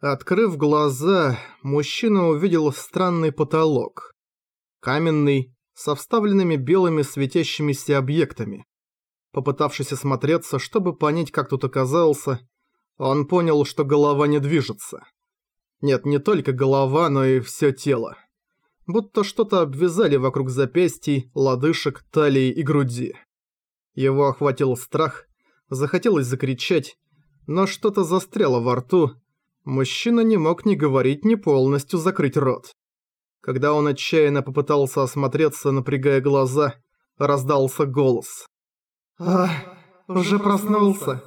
Открыв глаза, мужчина увидел странный потолок. Каменный, со вставленными белыми светящимися объектами. Попытавшись осмотреться, чтобы понять, как тут оказался, он понял, что голова не движется. Нет, не только голова, но и все тело. Будто что-то обвязали вокруг запястий, лодыжек, талии и груди. Его охватил страх, захотелось закричать, но что-то застряло во рту. Мужчина не мог ни говорить, ни полностью закрыть рот. Когда он отчаянно попытался осмотреться, напрягая глаза, раздался голос. «Ах, уже проснулся?»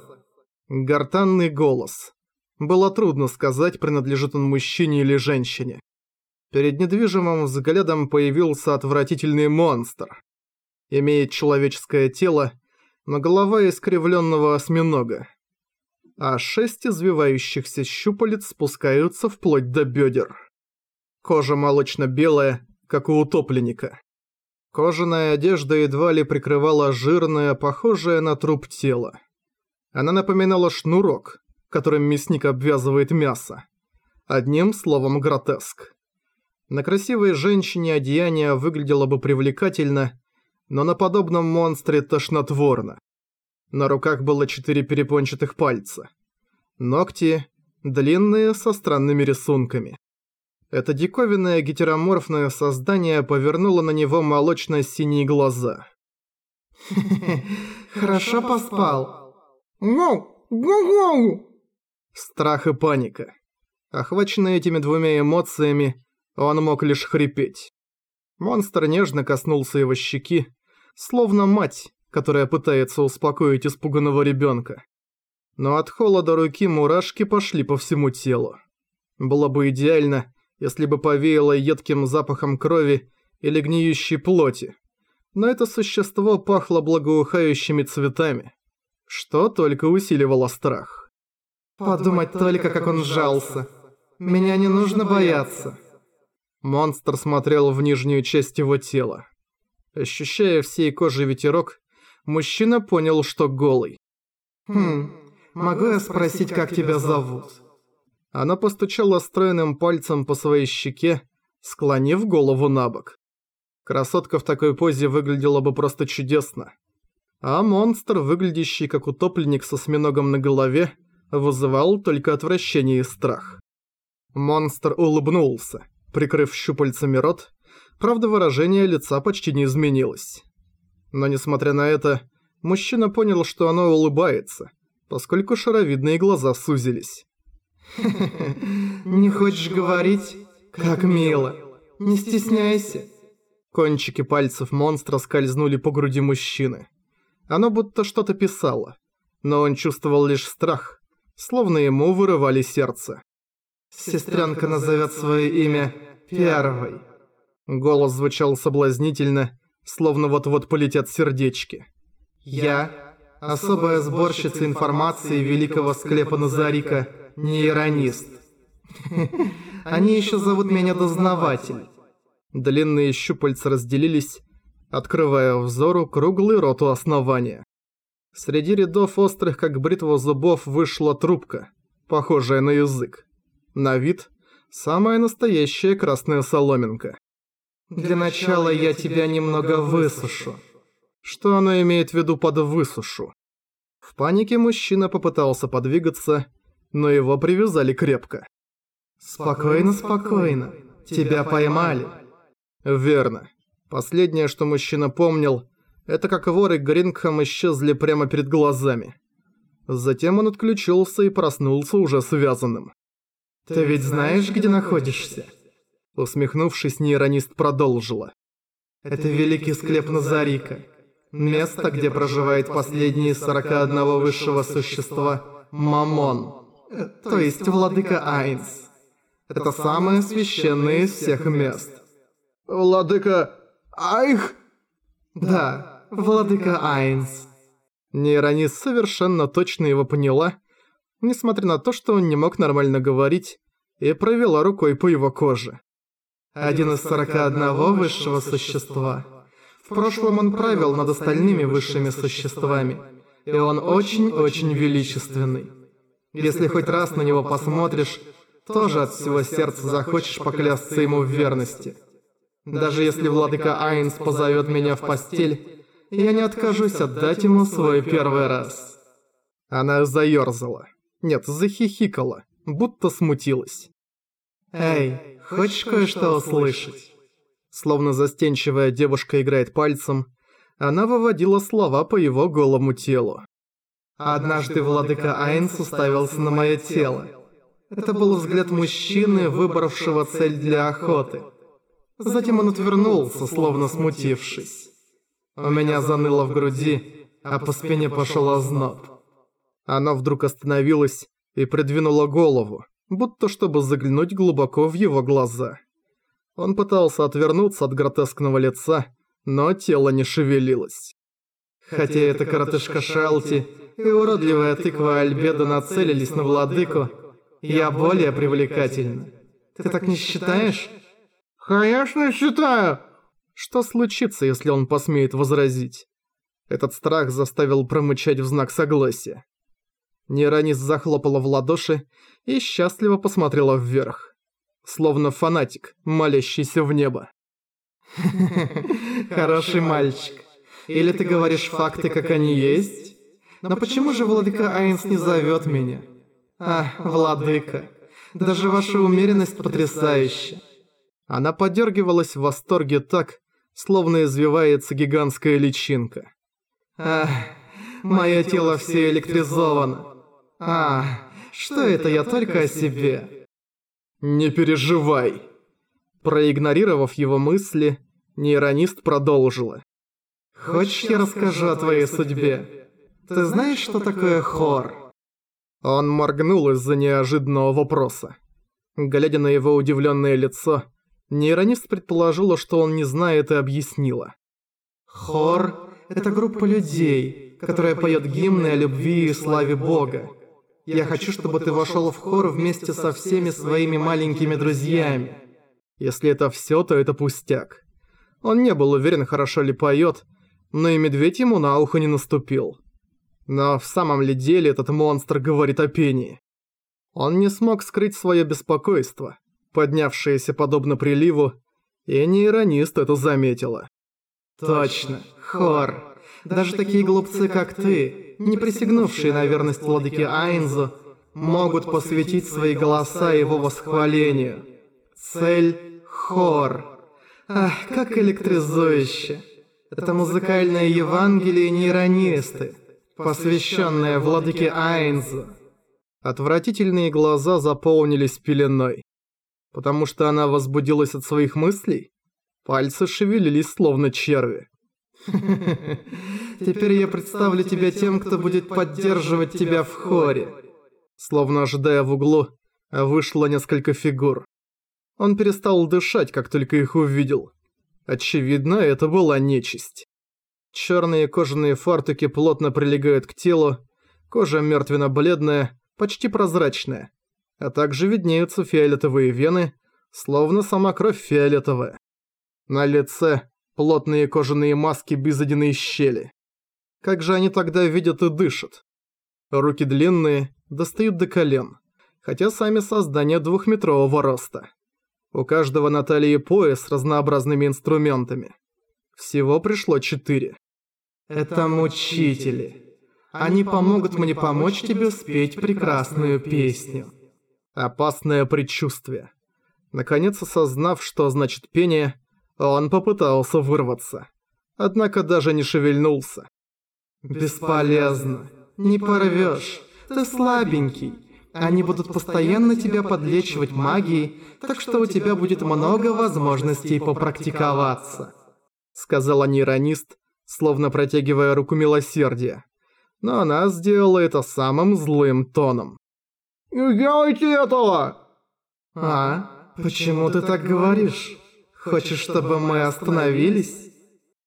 Гортанный голос. Было трудно сказать, принадлежит он мужчине или женщине. Перед недвижимым взглядом появился отвратительный монстр. Имеет человеческое тело, но голова искривленного осьминога. А шесть извивающихся щупалец спускаются вплоть до бедер. Кожа молочно-белая, как у утопленника. Кожаная одежда едва ли прикрывала жирное, похожее на труп тело. Она напоминала шнурок, которым мясник обвязывает мясо. Одним словом, гротеск. На красивой женщине одеяние выглядело бы привлекательно, но на подобном монстре тошнотворно. На руках было четыре перепончатых пальца. Ногти длинные, со странными рисунками. Это диковинное гетероморфное создание повернуло на него молочно-синие глаза. хорошо поспал». «Гу! Гу-гу!» Страх и паника. Охваченный этими двумя эмоциями, он мог лишь хрипеть. Монстр нежно коснулся его щеки, словно мать, которая пытается успокоить испуганного ребенка. Но от холода руки мурашки пошли по всему телу. Было бы идеально, если бы повеяло едким запахом крови или гниющей плоти. Но это существо пахло благоухающими цветами, что только усиливало страх. «Подумать только, как он сжался. Меня не нужно бояться». Монстр смотрел в нижнюю часть его тела. Ощущая всей кожей ветерок, мужчина понял, что голый. «Хм, могу я спросить, как тебя зовут?» Она постучала стройным пальцем по своей щеке, склонив голову на бок. Красотка в такой позе выглядела бы просто чудесно. А монстр, выглядящий как утопленник со осьминогом на голове, вызывал только отвращение и страх. Монстр улыбнулся, прикрыв щупальцами рот, Правда, выражение лица почти не изменилось. Но несмотря на это, мужчина понял, что оно улыбается, поскольку шаровидные глаза сузились. не хочешь говорить? Как мило. Не стесняйся». Кончики пальцев монстра скользнули по груди мужчины. Оно будто что-то писало, но он чувствовал лишь страх, словно ему вырывали сердце. «Сестренка назовет свое имя первой». Голос звучал соблазнительно, словно вот-вот полетят сердечки. «Я – особая сборщица информации великого склепа Назарика, нейронист. Они еще зовут меня Дознаватель». Длинные щупальца разделились, открывая взору круглый рот у основания. Среди рядов острых, как бритва зубов, вышла трубка, похожая на язык. На вид – самая настоящая красная соломинка. Для начала я тебя немного высушу». Что она имеет в виду под «высушу»? В панике мужчина попытался подвигаться, но его привязали крепко. «Спокойно, спокойно. Тебя поймали». Верно. Последнее, что мужчина помнил, это как воры Грингхэм исчезли прямо перед глазами. Затем он отключился и проснулся уже связанным. «Ты ведь знаешь, где находишься?» Усмехнувшись, нейронист продолжила. «Это великий склеп Назарика. Место, где проживает последний из 41 высшего существа – Мамон. То есть Владыка Айнс. Это самое священное из всех мест». «Владыка Айх?» «Да, Владыка Айнс». Нейронист совершенно точно его поняла, несмотря на то, что он не мог нормально говорить, и провела рукой по его коже. Один из сорока одного высшего существа. В прошлом он правил над остальными высшими существами, и он очень-очень величественный. Если хоть раз на него посмотришь, тоже от всего сердца захочешь поклясться ему в верности. Даже если владыка Айнс позовет меня в постель, я не откажусь отдать ему свой первый раз. Она заёрзала. Нет, захихикала, будто смутилась. «Эй, хочешь кое-что услышать?» Словно застенчивая девушка играет пальцем, она выводила слова по его голому телу. Однажды владыка Айнс уставился на мое тело. Это был взгляд мужчины, выбравшего цель для охоты. Затем он отвернулся, словно смутившись. У меня заныло в груди, а по спине пошел озноб. Она вдруг остановилась и придвинула голову, будто чтобы заглянуть глубоко в его глаза. Он пытался отвернуться от гротескного лица, но тело не шевелилось. Хотя эта коротышка Шелти и уродливая тыква Альбедо нацелились на владыку, я более привлекательна. Ты так не считаешь? Конечно считаю! Что случится, если он посмеет возразить? Этот страх заставил промычать в знак согласия. Неранис захлопала в ладоши и счастливо посмотрела вверх. Словно фанатик, молящийся в небо. Хороший мальчик. Или ты говоришь факты, как они есть? Но почему же владыка Айнс не зовет меня? А, владыка, даже ваша умеренность потрясающая. Она подергивалась в восторге так, словно извивается гигантская личинка. Ах, мое тело все электризовано. А, что это я только о себе? Не переживай. Проигнорировав его мысли, нейронист продолжила. Хочешь, я расскажу о твоей судьбе? Ты знаешь, что такое хор? Он моргнул из-за неожиданного вопроса. Глядя на его удивленное лицо, нейронист предположила, что он не знает и объяснила. Хор – это группа людей, которая поет гимны о любви и славе Бога. Я хочу, чтобы ты вошел в хор вместе со всеми своими маленькими друзьями. Если это все, то это пустяк. Он не был уверен, хорошо ли поет, но и медведь ему на ухо не наступил. Но в самом ли деле этот монстр говорит о пении? Он не смог скрыть свое беспокойство, поднявшееся подобно приливу, и нейронист это заметила. «Точно, хор. Даже такие глупцы, как ты, не присягнувшие на верность владыке Айнзу, могут посвятить свои голоса его восхвалению. Цель – хор. Ах, как электризующе. Это музыкальное Евангелие нейронисты, посвященное владыке Айнзу. Отвратительные глаза заполнились пеленой. Потому что она возбудилась от своих мыслей? Пальцы шевелились словно черви. Теперь я представлю тебя тем, кто будет поддерживать тебя в хоре. Словно ожидая в углу, вышло несколько фигур. Он перестал дышать, как только их увидел. Очевидно, это была нечисть. Черные кожаные фартуки плотно прилегают к телу, кожа мертвенно-бледная, почти прозрачная, а также виднеются фиолетовые вены, словно сама кровь фиолетовая. На лице плотные кожаные маски без одиной щели. Как же они тогда видят и дышат? Руки длинные, достают до колен, хотя сами создания двухметрового роста. У каждого на талии пояс с разнообразными инструментами. Всего пришло четыре. Это мучители. Они помогут мне помочь тебе спеть прекрасную песню. Опасное предчувствие. Наконец осознав, что значит пение, он попытался вырваться. Однако даже не шевельнулся. «Бесполезно. Не порвешь. Ты слабенький. Они будут постоянно тебя подлечивать магией, так что у тебя будет много возможностей попрактиковаться», сказала нейронист, словно протягивая руку милосердия. Но она сделала это самым злым тоном. «Не делайте этого!» «А? Почему ты так говоришь? Хочешь, чтобы мы остановились?»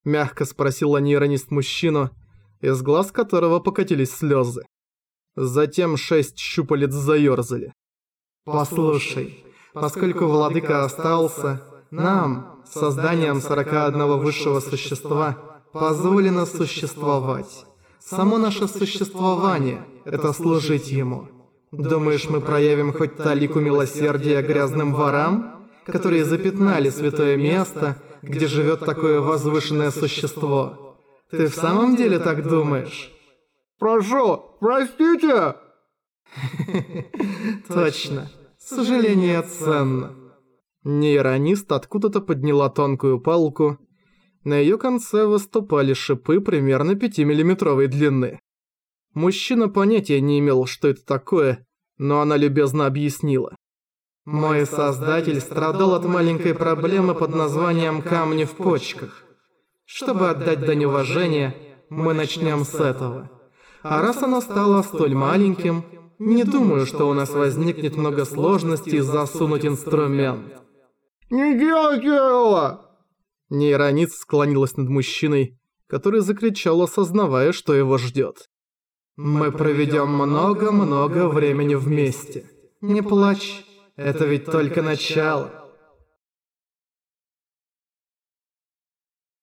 Мягко спросила нейронист мужчину, из глаз которого покатились слезы. Затем шесть щупалец заёрзали. «Послушай, поскольку владыка остался, нам, созданием 41 высшего существа, позволено существовать. Само наше существование – это служить ему. Думаешь, мы проявим хоть талику милосердия грязным ворам, которые запятнали святое место, где живет такое возвышенное существо? Ты в самом деле так думаешь? Прошу, простите! Точно. Сожаление ценно. Нейронист откуда-то подняла тонкую палку. На её конце выступали шипы примерно 5-миллиметровой длины. Мужчина понятия не имел, что это такое, но она любезно объяснила. Мой создатель страдал от маленькой проблемы под названием «камни в почках». Чтобы отдать дань уважения, мы начнем с этого. А раз оно стало столь маленьким, не думаю, что у нас возникнет много сложностей засунуть инструмент. «Не делайте этого!» Нейрониц склонилась над мужчиной, который закричал, осознавая, что его ждет. Мы проведем много-много времени вместе. Не плачь, это ведь только начало.